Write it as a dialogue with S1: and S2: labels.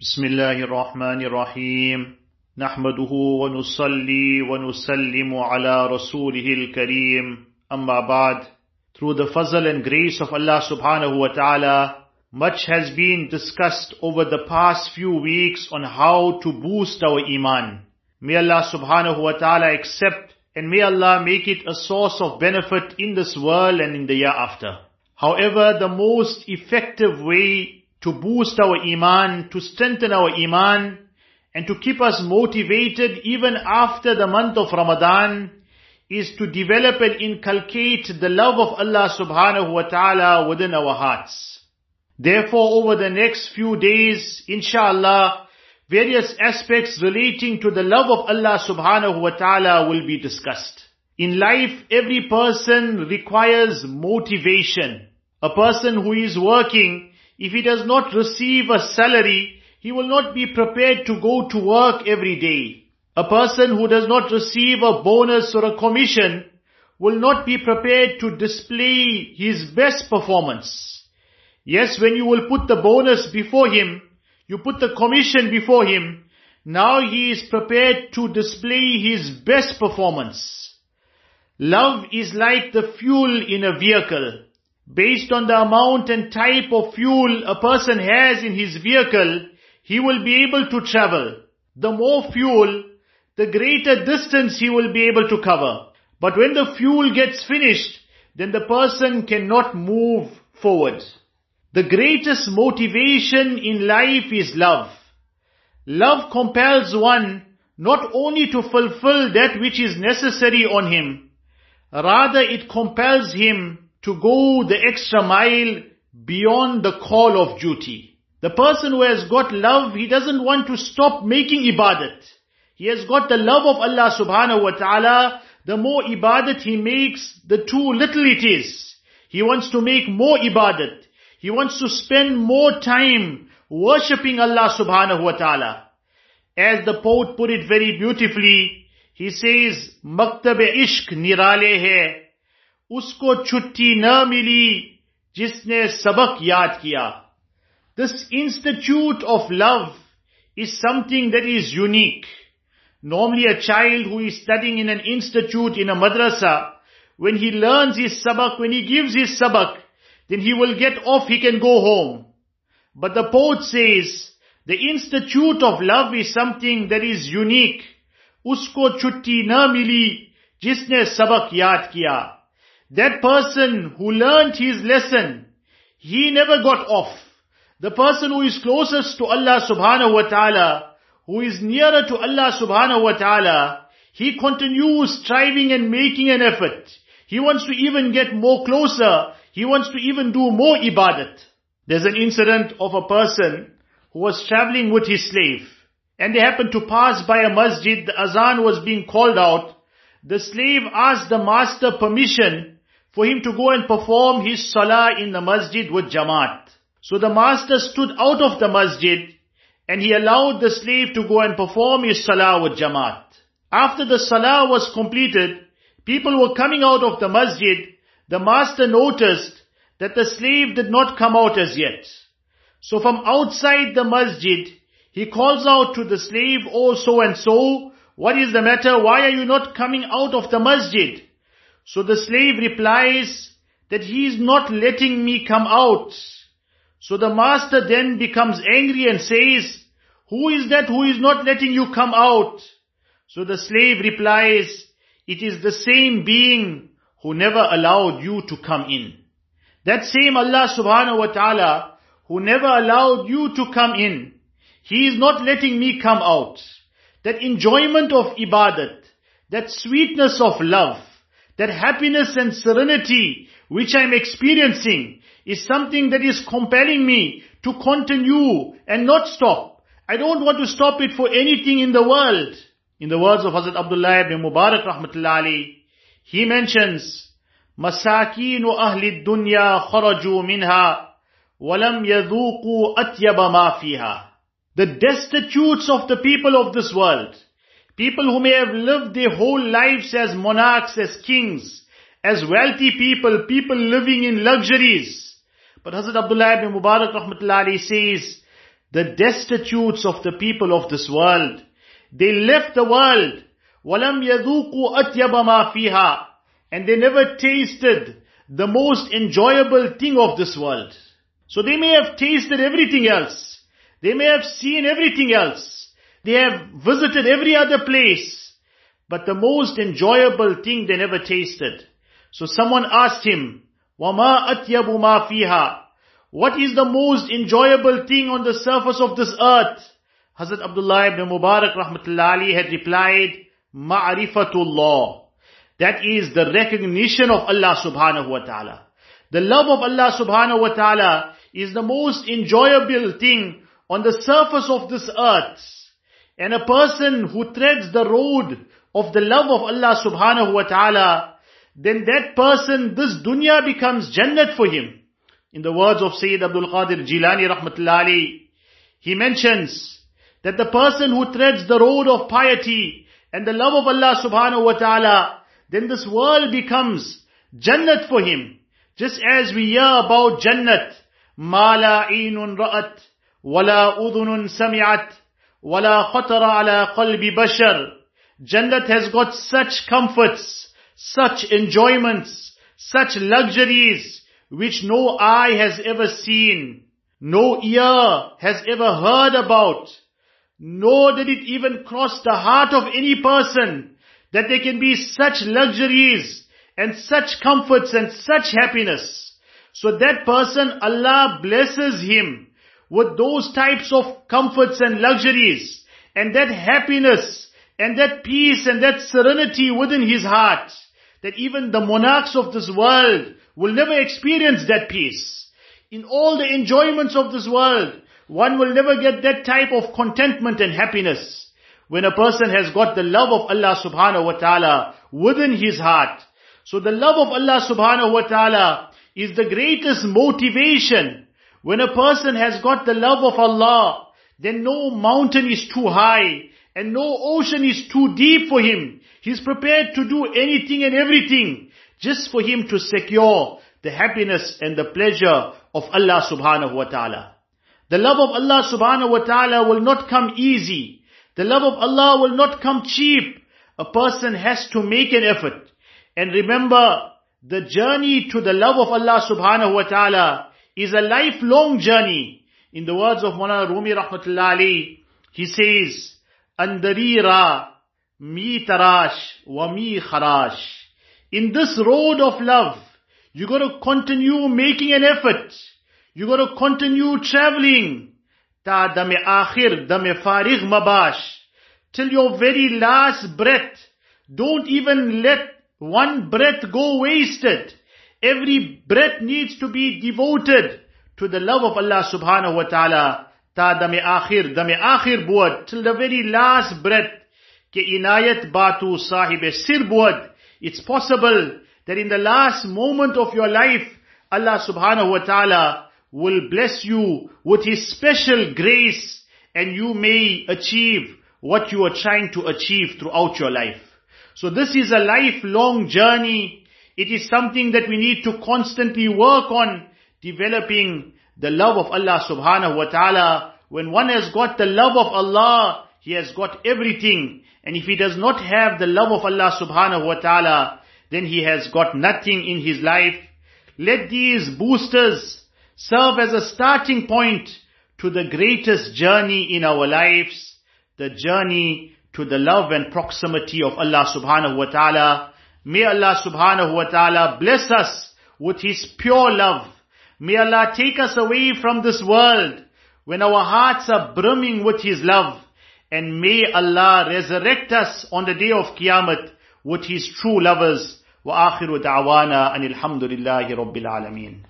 S1: بسم الله الرحمن الرحيم نحمده ونصلي ونسلم على رسوله الكريم أما بعد Through the fazl and grace of Allah subhanahu wa ta'ala, much has been discussed over the past few weeks on how to boost our iman. May Allah subhanahu wa ta'ala accept and may Allah make it a source of benefit in this world and in the year after. However, the most effective way to boost our iman, to strengthen our iman, and to keep us motivated even after the month of Ramadan is to develop and inculcate the love of Allah subhanahu wa ta'ala within our hearts. Therefore, over the next few days, inshallah, various aspects relating to the love of Allah subhanahu wa ta'ala will be discussed. In life, every person requires motivation. A person who is working, if he does not receive a salary, he will not be prepared to go to work every day. A person who does not receive a bonus or a commission will not be prepared to display his best performance. Yes, when you will put the bonus before him, you put the commission before him, now he is prepared to display his best performance. Love is like the fuel in a vehicle. Based on the amount and type of fuel a person has in his vehicle, he will be able to travel. The more fuel, the greater distance he will be able to cover. But when the fuel gets finished, then the person cannot move forward. The greatest motivation in life is love. Love compels one not only to fulfill that which is necessary on him, rather it compels him to go the extra mile beyond the call of duty. The person who has got love, he doesn't want to stop making ibadat. He has got the love of Allah subhanahu wa ta'ala. The more ibadat he makes, the too little it is. He wants to make more ibadat. He wants to spend more time worshipping Allah subhanahu wa ta'ala. As the poet put it very beautifully, he says, Maktab ishq nirale hai, usko chutti na mili, jisne sabak yaad kiya. This institute of love is something that is unique. Normally a child who is studying in an institute in a madrasa, when he learns his sabak, when he gives his sabak, then he will get off, he can go home. But the poet says, the institute of love is something that is unique. Usko chutti na mili, jisne sabak yaad kiya. That person who learnt his lesson, he never got off. The person who is closest to Allah subhanahu wa ta'ala, who is nearer to Allah subhanahu wa ta'ala, he continues striving and making an effort. He wants to even get more closer. He wants to even do more ibadat. There's an incident of a person who was traveling with his slave and they happened to pass by a masjid. The azan was being called out. The slave asked the master permission for him to go and perform his salah in the masjid with jamaat. So the master stood out of the masjid and he allowed the slave to go and perform his salah with jamaat. After the salah was completed, people were coming out of the masjid. The master noticed that the slave did not come out as yet. So from outside the masjid, he calls out to the slave, oh so and so, what is the matter? Why are you not coming out of the masjid? So the slave replies that he is not letting me come out. So the master then becomes angry and says, who is that who is not letting you come out? So the slave replies, it is the same being who never allowed you to come in. That same Allah subhanahu wa ta'ala who never allowed you to come in, He is not letting me come out. That enjoyment of ibadat, that sweetness of love, that happiness and serenity which I'm experiencing is something that is compelling me to continue and not stop. I don't want to stop it for anything in the world. In the words of Hazrat Abdullah ibn Mubarak rahmatullahi, he mentions, مساكين أهل الدنيا خرجوا منها ولم يذوقوا أطيب ما فيها. The destitutes of the people of this world, people who may have lived their whole lives as monarchs, as kings, as wealthy people, people living in luxuries. But Hazrat Abdullah ibn Mubarak rahmatullahi says, the destitutes of the people of this world. They left the world. وَلَمْ يَذُوقُوا أَطْيَبَ مَا فِيهَا And they never tasted the most enjoyable thing of this world. So they may have tasted everything else. They may have seen everything else. They have visited every other place. But the most enjoyable thing they never tasted. So someone asked him, وَمَا أَطْيَبُ مَا فِيهَا What is the most enjoyable thing on the surface of this earth? Hazrat Abdullah ibn Mubarak rahmatullahi had replied, Ma'rifatullah. That is the recognition of Allah subhanahu wa ta'ala. The love of Allah subhanahu wa ta'ala is the most enjoyable thing on the surface of this earth. And a person who treads the road of the love of Allah subhanahu wa ta'ala, then that person, this dunya becomes jannat for him. In the words of Sayyid Abdul Qadir Jilani rahmatullahi, he mentions that the person who treads the road of piety and the love of Allah subhanahu wa ta'ala, then this world becomes jannat for him. Just as we hear about jannat, ما لا عين رأت ولا أذن سمعت ولا خطر على قلب بشر Jannat has got such comforts, such enjoyments, such luxuries, which no eye has ever seen, no ear has ever heard about, nor did it even cross the heart of any person that there can be such luxuries and such comforts and such happiness. So that person, Allah blesses him with those types of comforts and luxuries and that happiness and that peace and that serenity within his heart that even the monarchs of this world will never experience that peace. In all the enjoyments of this world, one will never get that type of contentment and happiness when a person has got the love of Allah subhanahu wa ta'ala within his heart. So the love of Allah subhanahu wa ta'ala is the greatest motivation. When a person has got the love of Allah, then no mountain is too high and no ocean is too deep for him. He's prepared to do anything and everything just for him to secure the happiness and the pleasure of Allah subhanahu wa ta'ala. The love of Allah subhanahu wa ta'ala will not come easy. The love of Allah will not come cheap. A person has to make an effort. And remember, the journey to the love of Allah subhanahu wa ta'ala is a lifelong journey. In the words of Mawlana Rumi rahmatullahi he says, Andarira mi tarash wa mi kharash. In this road of love, you gotta continue making an effort. You gotta continue traveling. Ta dame akhir, dame farigh mabash. Till your very last breath. Don't even let one breath go wasted. Every breath needs to be devoted to the love of Allah subhanahu wa ta'ala. Ta dame akhir, dame akhir buad, till the very last breath. Ke inayat batu sahibe sir buad. It's possible that in the last moment of your life, Allah subhanahu wa ta'ala will bless you with His special grace and you may achieve what you are trying to achieve throughout your life. So this is a lifelong journey it is something that we need to constantly work on developing the love of Allah subhanahu wa ta'ala. When one has got the love of Allah, he has got everything. And if he does not have the love of Allah subhanahu wa ta'ala, then he has got nothing in his life. Let these boosters serve as a starting point to the greatest journey in our lives, the journey to the love and proximity of Allah subhanahu wa ta'ala. May Allah subhanahu wa ta'ala bless us with His pure love. May Allah take us away from this world when our hearts are brimming with His love. And may Allah resurrect us on the day of Qiyamah with His true lovers. وآخر دعوانا أن الحمد لله رب العالمين